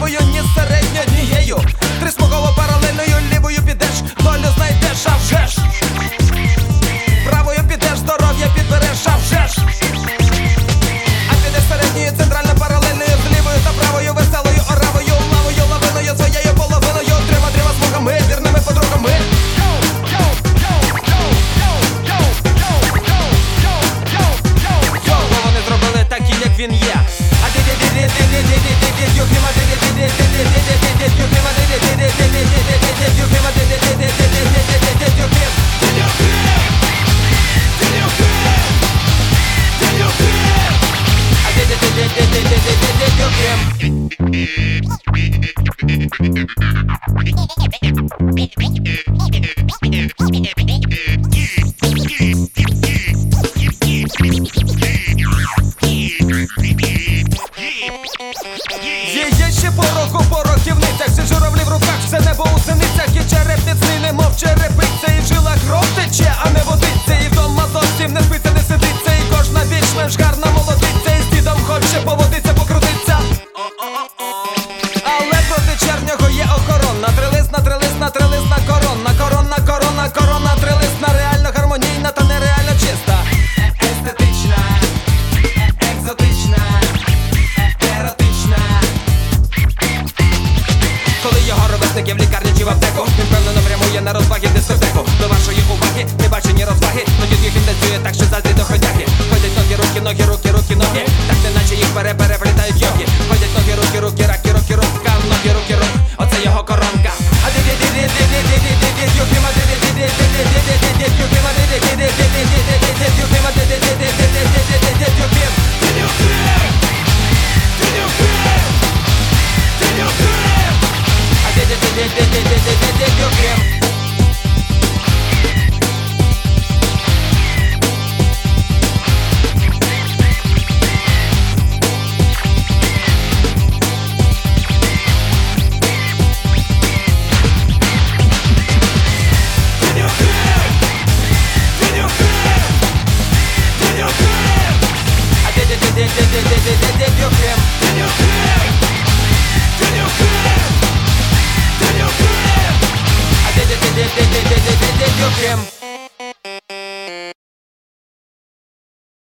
Левою, ні середньо, однією. Три смуга Ще пороху порохівницях, всі журавлі в руках, все небо у синицях. І черепниць, не мов черепиця look him.